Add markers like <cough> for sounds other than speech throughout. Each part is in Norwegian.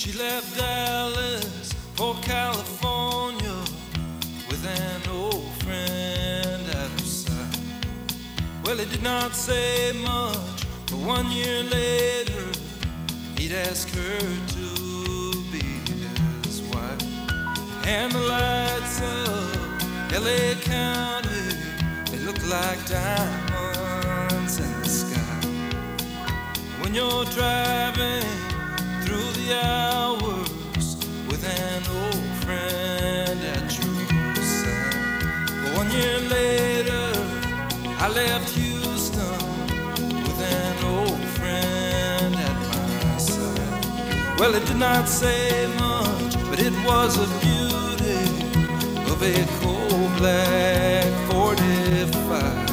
She left Dallas for California with an old friend at her side. Well, he did not say much, but one year later, he'd ask her to be his wife. And the lights of LA County, they look like diamonds in the sky. When you're driving hours with an old friend at your side. One year later, I left Houston with an old friend at my side. Well, it did not say much, but it was a beauty of a coal black 45.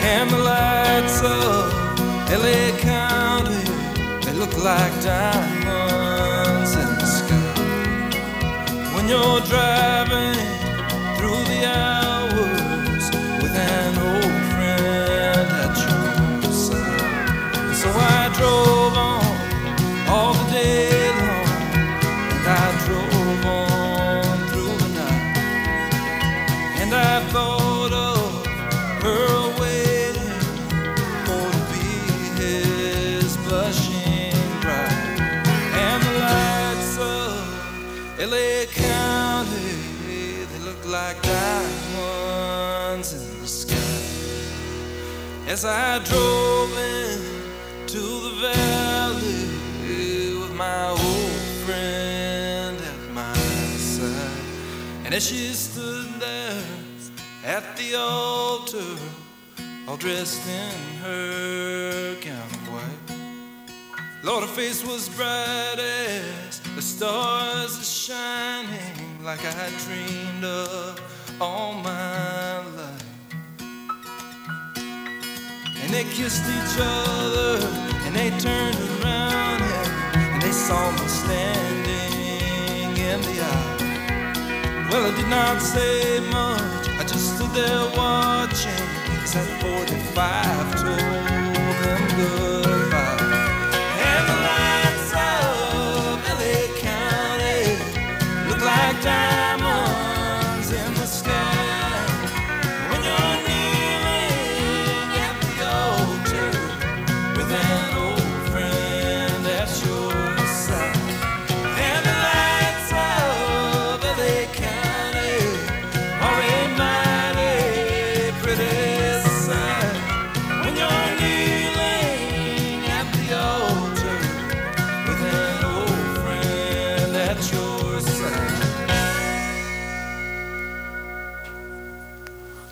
And the lights of LA County, they look like diamonds you're driving through the hours As I drove in to the valley with my old friend at my side. And as she stood there at the altar, all dressed in her gown of white. Lord, her face was bright as the stars are shining, like I dreamed of all my life. And they kissed each other, and they turned around, and, they saw me standing in the aisle. Well, I did not say much, I just stood there watching as that 45 told them goodbye.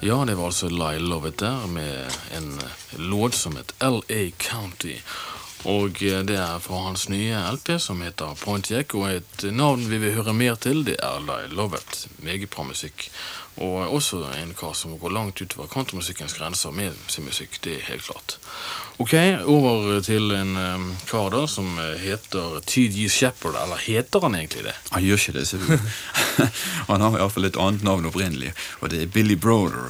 Ja, det var altså Lyle Lovett der med en låt som het LA County. Og eh, det er fra hans nye LP som heter Pontiac, og et navn vi vil høre mer til, det er Lyle Lovett. Meget bra musikk. Og også en kar som går langt utover kantomusikkens grenser med sin musikk, det er helt klart. Ok, over til en um, kar da som eh, heter TG Shepherd, eller heter han egentlig det? Han gjør ikke det, ser du. <laughs> han har iallfall et annet navn opprinnelig, og det er Billy Broder.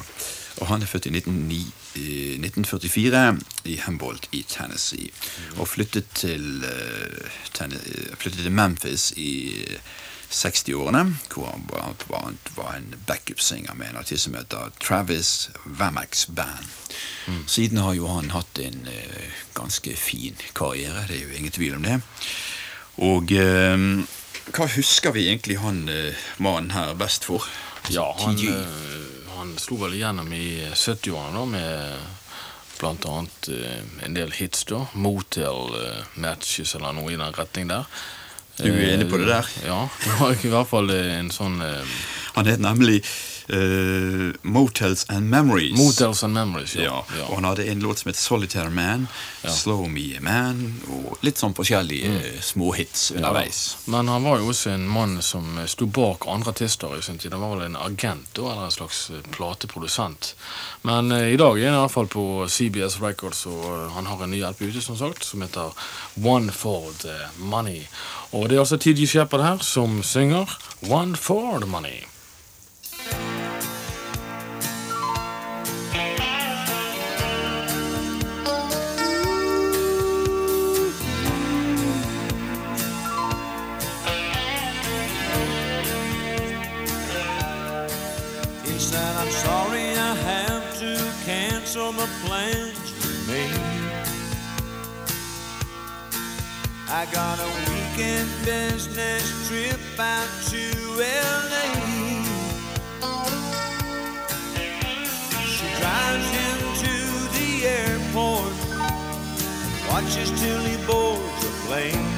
Og han er født i 1909, 1944 i Humboldt i Tennessee. Og flyttet til, uh, eh, flyttet til Memphis i 60-årene, hvor han blant var, var en backup-singer med en artist som heter Travis Vamax Band. Siden har jo han hatt en uh, ganske fin karriere, det er jo ingen tvil om det. Og uh, hva husker vi egentlig han uh, mannen her best for? Ja, han, TG. eh, han slo vel igjennom i 70-årene med blant annet en del hits da. Motel Matches eller noe i den retning der. Du er enig på det der? Eh, Ja, det var i hvert fall eh, en sånn eh, Han het nemlig eh, Motels and Memories. Motels and Memories, ja. Ja, ja. Og han hadde en låt som het Solitaire Man, Ja. Slow Me Man, og litt sånn forskjellige mm. småhits underveis. Men han var jo også en mann som eh, sto bak andre artister i sin tid. Han var vel en agent da, eller en slags eh, plateprodusent. Men uh, i dag er han iallfall på CBS Records, og eh, han har en ny LP ute som sagt, som heter One for the Money. Og det er altså TG Shepard her som synger One for the Money. Cancel my plans with me. I got a weekend business trip out to LA. She drives him to the airport, watches till he boards a plane.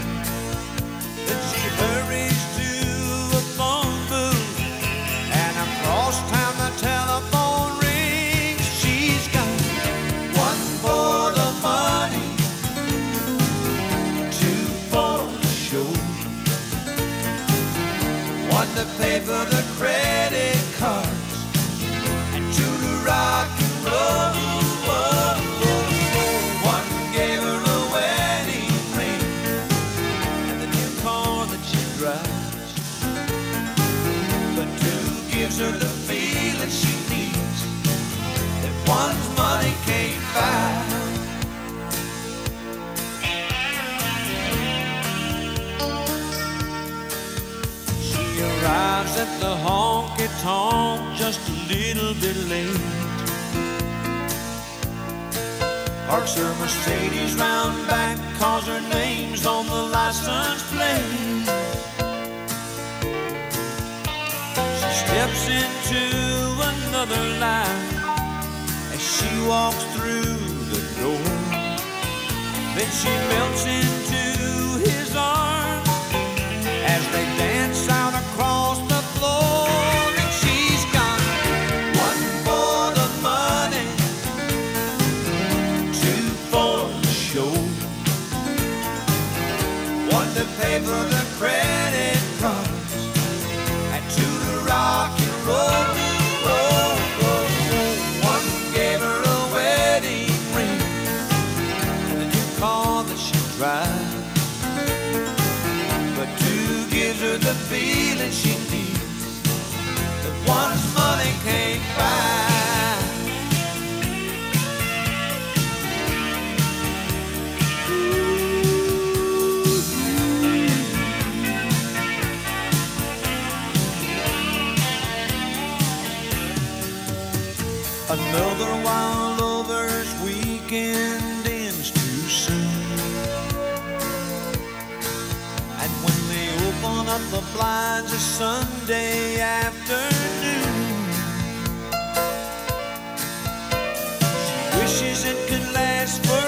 Pay for the credit cards, the honky tonk just a little bit late. Parks her Mercedes round back, cause her name's on the license plate. She steps into another line as she walks through the door. Then she melts into the blinds it's Sunday afternoon, she wishes it could last forever,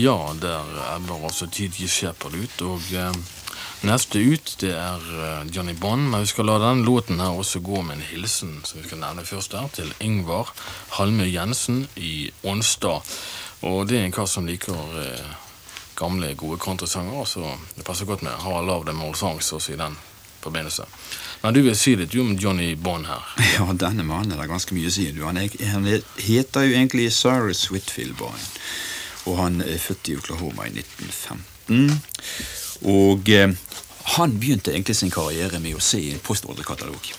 Ja, der ebber altså T.G. Shepherd ut, og eh, neste ut det er eh, Johnny Bond. Men vi skal la den låten her også gå med en hilsen, som vi skal nevne først der, til Ingvar Halme Jensen i Ånstad. Og det er en kar som liker eh, gamle, gode countrysanger, så det passer godt med Har Love Them All Songs også i den forbindelse. Men du vil si litt om Johnny Bond her. <laughs> Ja, denne mannen er det ganske mye å si. Han, han er, heter jo egentlig Cyrus Whitfield Boyne, og han er født i Oklahoma i 1915. Og eh, han begynte egentlig sin karriere med å se i en postordrekatalog.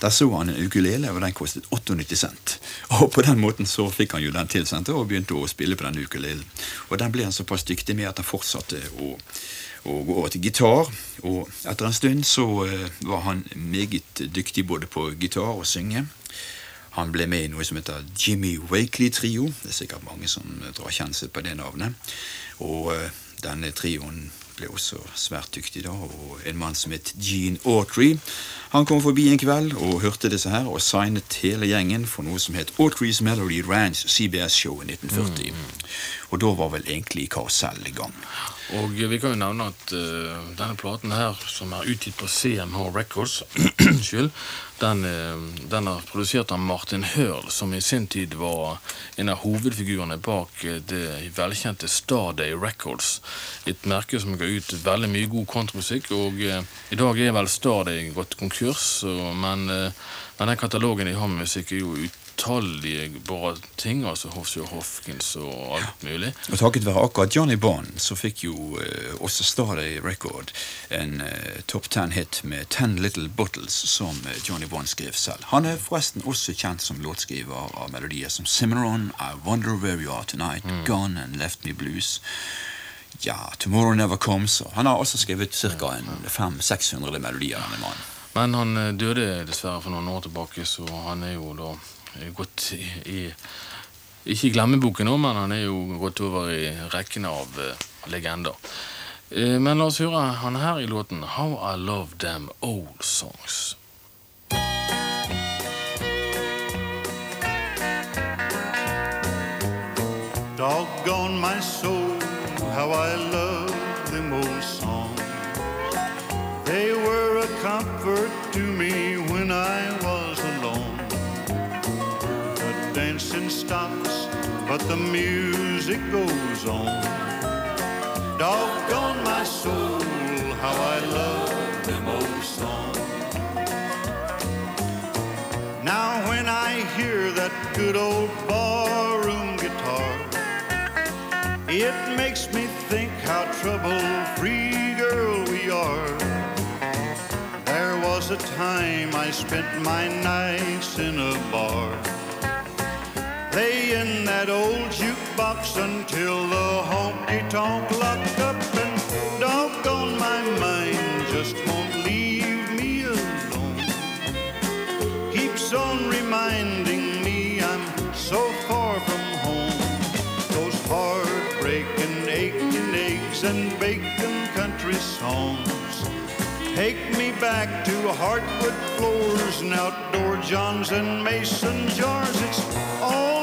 Der så han en ukulele, og den kostet 98 cent. Og på den måten så fikk han jo den tilsendt og begynte å spille på den ukulelen. Og den ble han såpass dyktig med at han fortsatte å, å gå over til gitar. Og etter en stund så eh, var han meget dyktig både på gitar og synge. Han ble med i noe som heter Jimmy Wakely Trio. Det er sikkert mange som drar kjensel på det navnet. Og eh, denne trioen ble også svært dyktig da, og en mann som het Gene Autry. Han kom forbi en kveld og hørte disse her, og signet hele gjengen for noe som het Autry's Melody Ranch CBS-show i 1940. Og da var vel egentlig karusell i gang. Og vi kan jo nevne at uh, denne platen her, som er utgitt på CMH Records, <clears throat> den, uh, den er produsert av Martin Hurl, som i sin tid var en av hovedfigurene bak uh, det velkjente Starday Records. Et merke som ga ut veldig mye god kontramusikk, og i dag er vel Starday gått konkurs, og, men, men den katalogen de har med musikk, er jo ut utallige bra ting, altså Hofsjø Hofkins og alt mulig. Og takket være akkurat Johnny Bond så fikk jo uh, også Starday Record en uh, top ten-hit med Ten Little Bottles, som uh, Johnny Bond skrev selv. Han er forresten også kjent som låtskriver av melodier som Cimarron, I Wonder Where You Are Tonight, mm. Gone and Left Me Blues. Ja, Tomorrow Never Comes. Han har også skrevet ca. 500-600 melodier. denne mannen. Men han døde dessverre for noen år tilbake, så han er jo da gått i, Ikke i glemmeboken nå, men han er jo gått over i rekken av uh, legender. Uh, men la oss høre han her i låten 'How I Love Them Old Songs'. Doggone my soul, how I love but the music goes on. Doggone my soul, how I love them old songs. Now when I hear that good old barroom guitar, it makes me think how trouble-free girl we are. There was a time I spent my nights in a bar, playing that old jukebox until the honky-tonk locked up, and doggone my mind just won't leave me alone. Keeps on reminding me I'm so far from home. Those heartbreaking, aching eggs and bacon country songs take me back to hardwood floors and outdoor Johns and Mason jars. It's all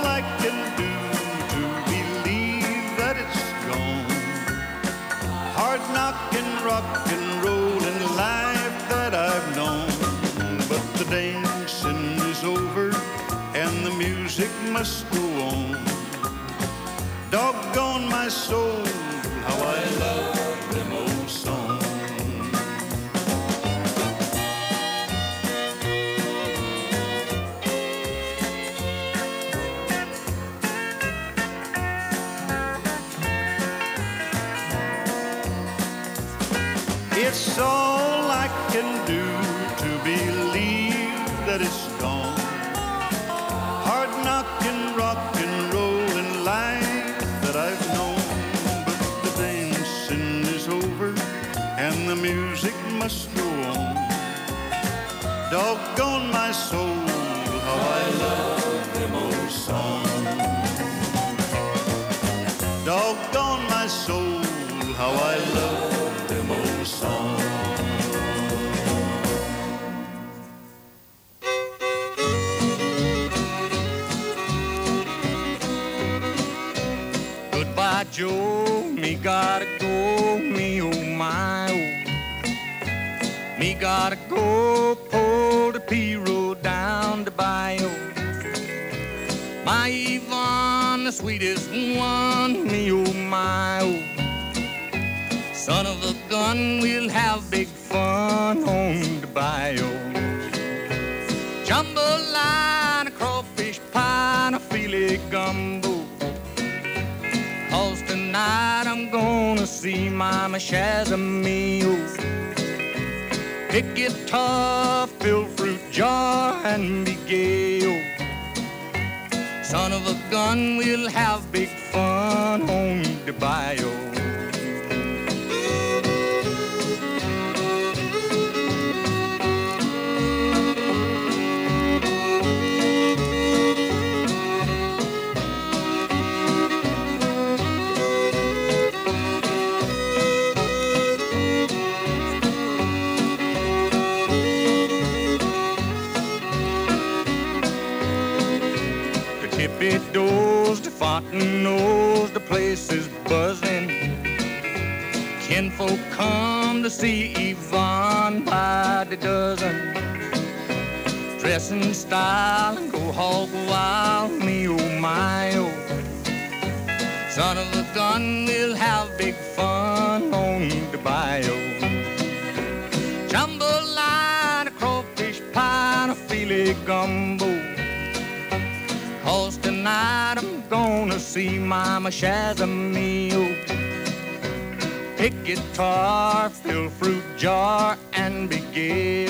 Doggone my soul, how I love them old songs. Goodbye, Joe. Me gotta go. Me oh my oh. Me gotta go. Pull the P road down the bayou. The sweetest one. Me oh my oh. Son of a gun, we'll have big fun on the bayou. Jambalaya, crawfish pie, and a filet gumbo. Cause tonight I'm gonna see Mama Shazamio. Pick guitar, fill fruit jar, and be gay. Son of a gun, we'll have big fun on the bayou. Fountain knows the place is buzzing. Kinfolk come to see Yvonne by the dozen. Dress in style and go hog wild, me oh my oh. Son of a gun, we'll have big fun on the bayou. Jambalaya, crawfish pie, and a filet gumbo. Cause tonight see Mama Shazamio. Pick guitar, fill fruit jar, and be.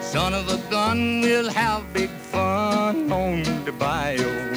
Son of a gun, we'll have big fun on the bayou.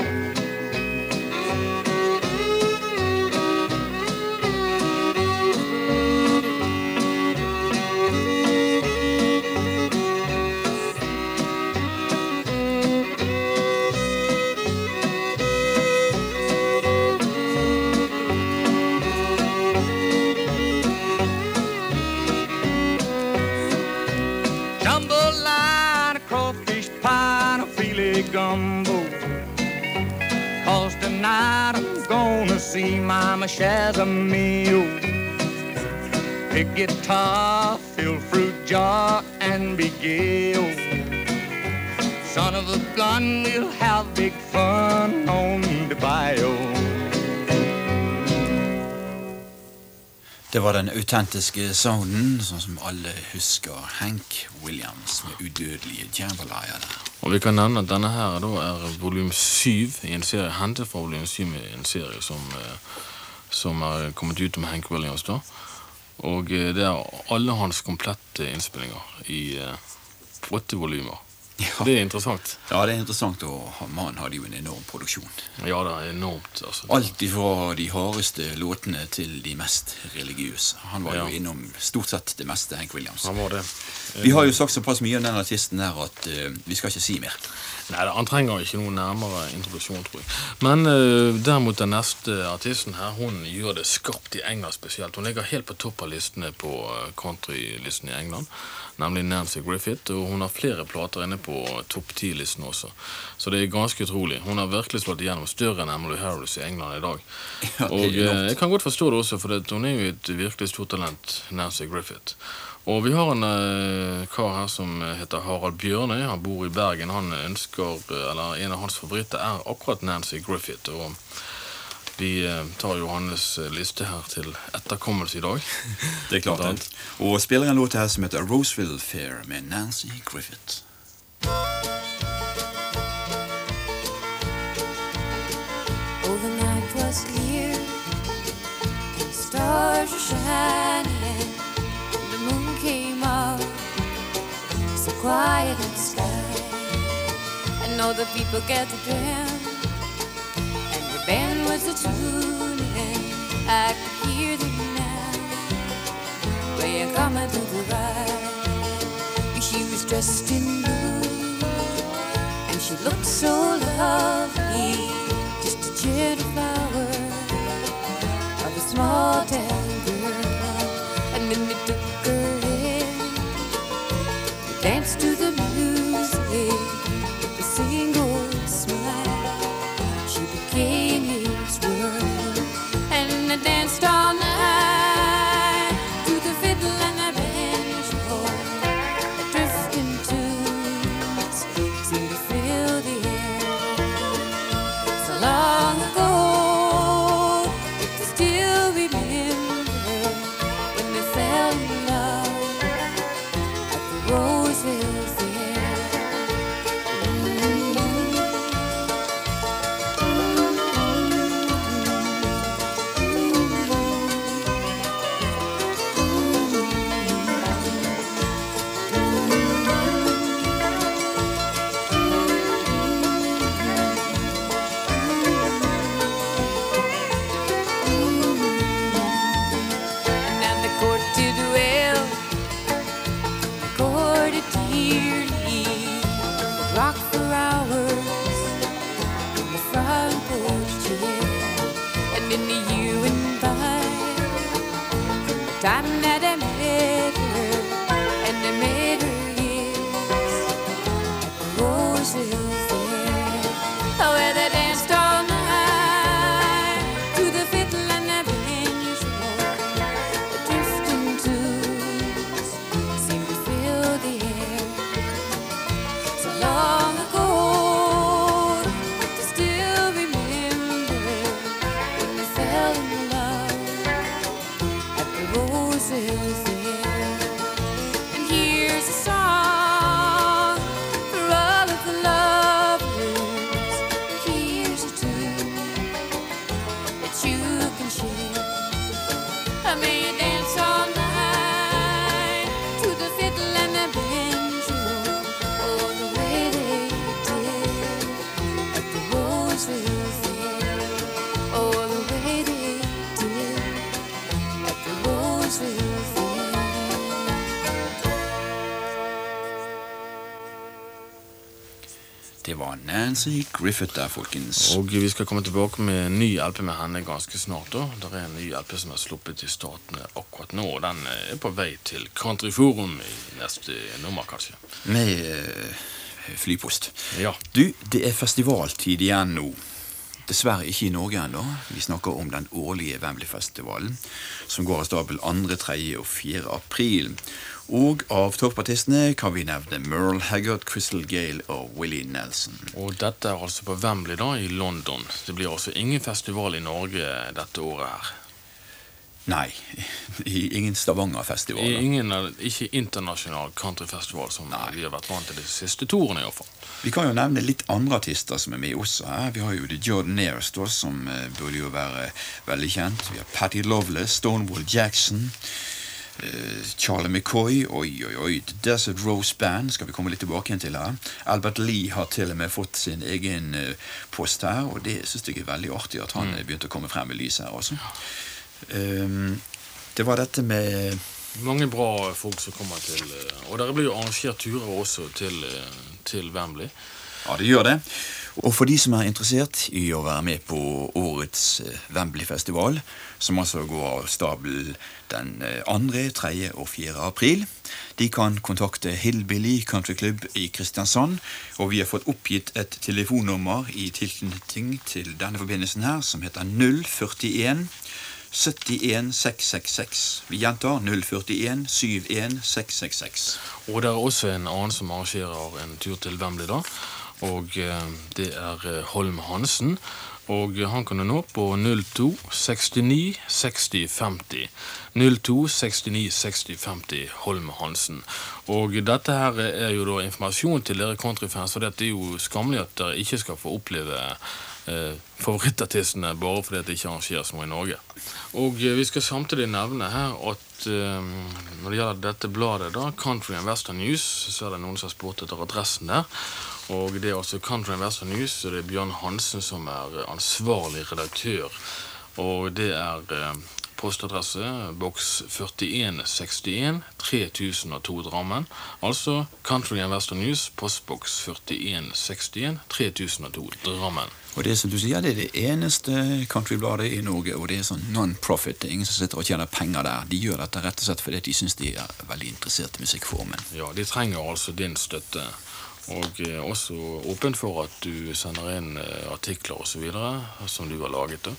See Mama Shazamio. Pick guitar, fill fruit jar, and be oh. Son of a gun, we'll have big fun on the bayou. Det var den autentiske sounden, sånn som alle husker Hank Williams med udødelige jambalaya der. Og vi kan nevne at denne her da er volum syv i en serie, hentet fra volum syv i en serie som, eh, som er kommet ut med Hank Williams da. Og eh, det er alle hans komplette innspillinger i eh, åtte volumer. Ja. Det er interessant. Ja, det er interessant, og mannen hadde jo en enorm produksjon. Ja, det er enormt. altså. Alt ifra de hardeste låtene til de mest religiøse. Han var Ja. jo innom stort sett det meste, Hank Williams. Han var det. Vi har jo sagt såpass mye om den artisten der at uh, vi skal ikke si mer. Nei, han trenger ikke noen nærmere introduksjon, tror jeg. Men uh, derimot den neste artisten her, hun gjør det skarpt i England spesielt. Hun ligger helt på topp av listene på eh, countrylisten i England, nemlig Nancy Griffith. Og hun har flere plater inne på topp ti-listen også. Så det er ganske utrolig. Hun har virkelig slått igjennom større enn Emily Harris i England i dag. Ja, og uh, jeg kan godt forstå det også, for det, hun er jo et virkelig stort talent, Nancy Griffith. Og vi har en eh, kar her som heter Harald Bjørnøy. Han bor i Bergen. Han ønsker, eh, eller En av hans favoritter er akkurat Nancy Griffith. Og vi eh, tar jo hans eh, liste her til etterkommelse i dag. <laughs> Det er klart det. Og spiller en låt her som heter Roseville Fair med Nancy Griffith. Oh, the night was clear, the stars were shining, quiet the sky. And all the people get gathered round, and the band was a tuning. I could hear them now, playing coming to the right. She was dressed in blue and she looked so lovely, is so Nancy Griffith der, folkens. Og vi skal komme tilbake med en ny LP med henne ganske snart. da. Det er en ny LP som er sluppet i statene akkurat nå, og den er på vei til Country Forum i neste nummer, kanskje. Med uh, flypost. Ja. Du, det er festivaltid igjen nå. Dessverre ikke i Norge ennå. Vi snakker om den årlige Wembley-festivalen, som går av stabel 2., 3. og 4. april. Og av toppartistene kan vi nevne Merle Haggard, Crystal Gale og Willie Nelson. Og dette er altså på Wembley da, i London. Det blir altså ingen festival i Norge dette året her. Nei, <laughs> ingen Stavanger-festival. Ingen, ikke internasjonal countryfestival som vi har vært vant til de siste to årene iallfall. Vi kan jo nevne litt andre artister som er med også. her. Vi har jo The Jordanaires, da, som eh, burde jo være veldig kjent. Vi har Patty Loveless, Stonewall Jackson, eh, Charlie McCoy, oi, oi, oi, The Desert Rose Band skal vi komme litt tilbake igjen til her. Albert Lee har til og med fått sin egen eh, post her, og det syns jeg er veldig artig at han mm. begynte å komme frem i lyset her også. Um, det var dette med Mange bra folk som kommer til eh, Og dere blir jo arrangert turer også til, eh, til Wembley. Ja, det gjør det. Og for de som er interessert i å være med på årets eh, Wembley-festival, som altså går av stabel den eh, 2., 3. og 4. april, de kan kontakte Hillbilly Country Club i Kristiansand. Og vi har fått oppgitt et telefonnummer i tilknytning til denne forbindelsen her, som heter 041 71 666. Vi gjentar 041 71 666. Og det er også en annen som arrangerer en tur til Wembley, da. Og eh, det er eh, Holm Hansen. Og han kan du nå på 02 69 60 50. 02 69 60 50 Holm Hansen. Og dette her er jo da informasjon til dere countryfans, for det er jo skammelig at dere ikke skal få oppleve eh, favorittartistene bare fordi det ikke arrangeres noe i Norge. Og eh, vi skal samtidig nevne her at eh, når det gjelder dette bladet, da, Country and Western News, så er det noen som har spurt etter adressen der. Og det er altså Country Investor News, og det er Bjørn Hansen som er eh, ansvarlig redaktør. Og det er eh, postadresse boks 4161 3002 Drammen. Altså Country Investor News, postboks 4161 3002 Drammen. Og det som du sier, det er det eneste countrybladet i Norge, og det er sånn non-profit. Det er ingen som sitter og tjener penger der. De gjør dette rett og slett fordi de syns de er veldig interessert i musikkformen. Ja, de trenger altså din støtte. Og eh, også åpen for at du sender inn eh, artikler osv. som du har laget. da.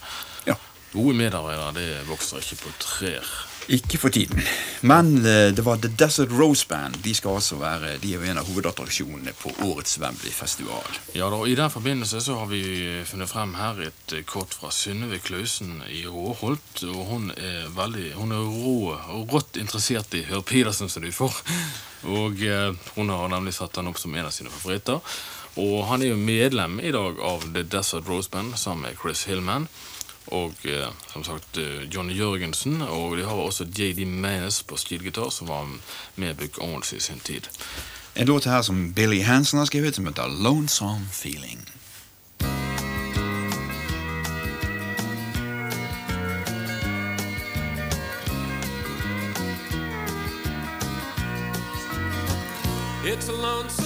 Ja. Gode medarbeidere det vokser ikke på trær. Ikke for tiden. Men eh, det var The Desert Rose Band. De skal altså være, de er en av hovedattraksjonene på årets Wembley-festival. Ja da, I den forbindelse så har vi funnet frem her et eh, kort fra Synnøve Klausen i Råholt. og Hun er veldig, hun er rå og rått interessert i Hør Pedersen, som du får. Og eh, Hun har nemlig satt han opp som en av sine favoritter. Og Han er jo medlem i dag av The Desert Rose Band sammen med Chris Hillman. Og eh, som sagt eh, Johnny Jørgensen. Og de har også JD Manes på stilgitar, som var med Buck Owens i sin tid. En låt her som Billy Hansen har skrevet, som heter Lonesome Feeling. It's a lonesome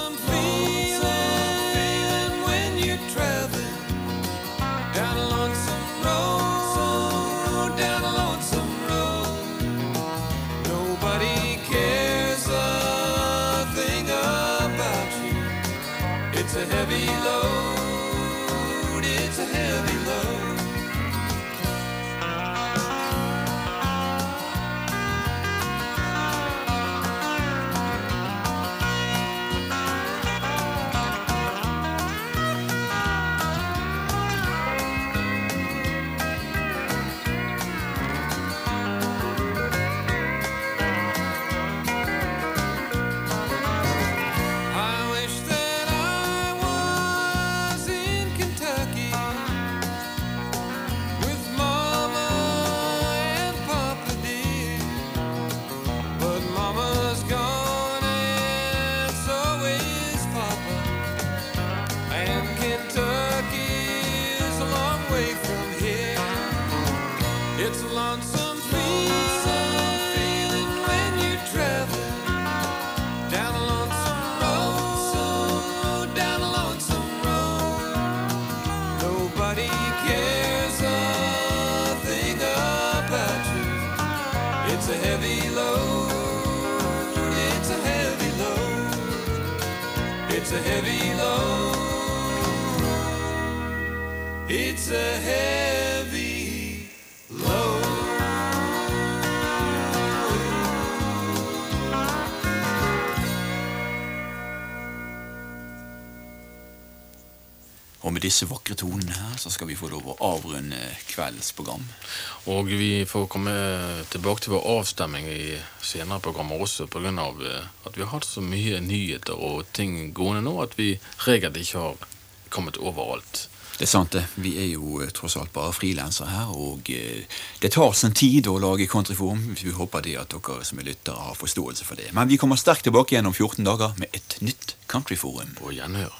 skal vi få lov å avrunde kveldens program. Og vi får komme tilbake til vår avstemming i senere programmer også pga. at vi har hatt så mye nyheter og ting gående nå at vi regelt ikke har kommet overalt. Det er sant, det. Vi er jo eh, tross alt bare frilansere her, og eh, det tar sin tid å lage Countryforum. Vi håper det at dere som er lyttere har forståelse for det. Men vi kommer sterkt tilbake igjen om 14 dager med et nytt countryforum. På gjenhør.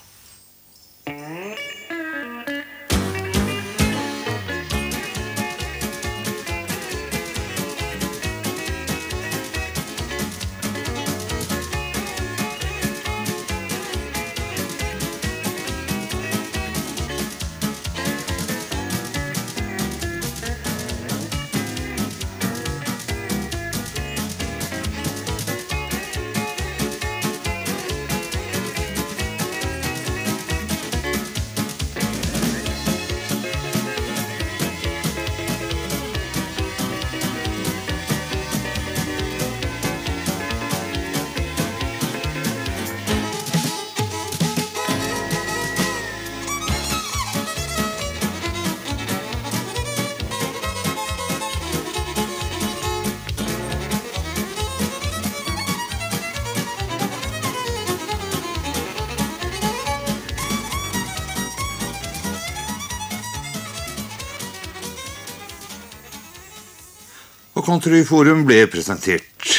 Og Countryforum ble presentert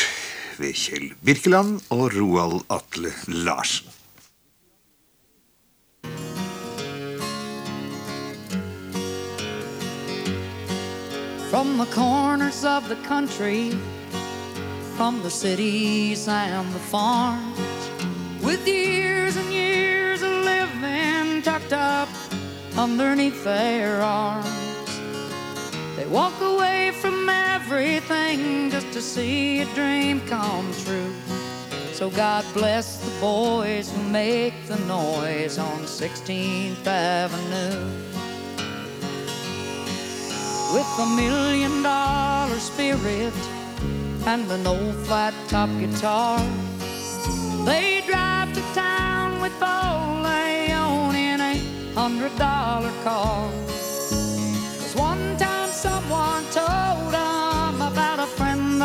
ved Kjell Birkeland og Roald Atle Larsen. From the corners of the country, from the cities and the farms, with years and years of living tucked up underneath their arms. They walk away see a dream come true. So God bless the boys who make the noise on 16th Avenue with a million dollar spirit and an old flat top guitar. They drive to town with Leon in a hundred dollar car.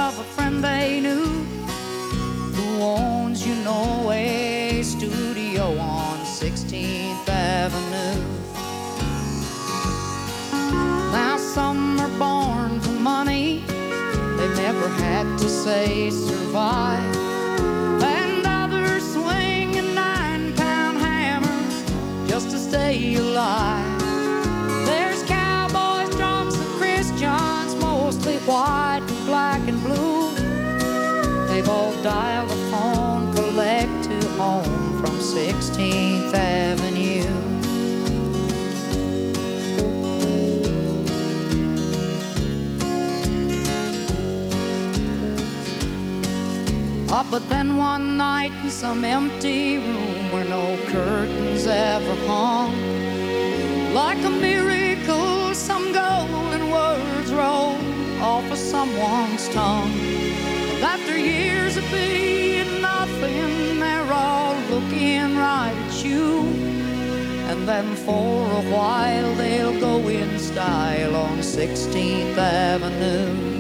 Of a friend they knew who owns, you know, a studio on 16th Avenue. Now some are born for money, they never had to say survive. And others swing a nine pound hammer just to stay alive. But then one night in some empty room where no curtains ever hung, like a miracle, some golden words roll off of someone's tongue. And after years of being nothing, they're all looking right at you. And then for a while they'll go in style on 16th Avenue.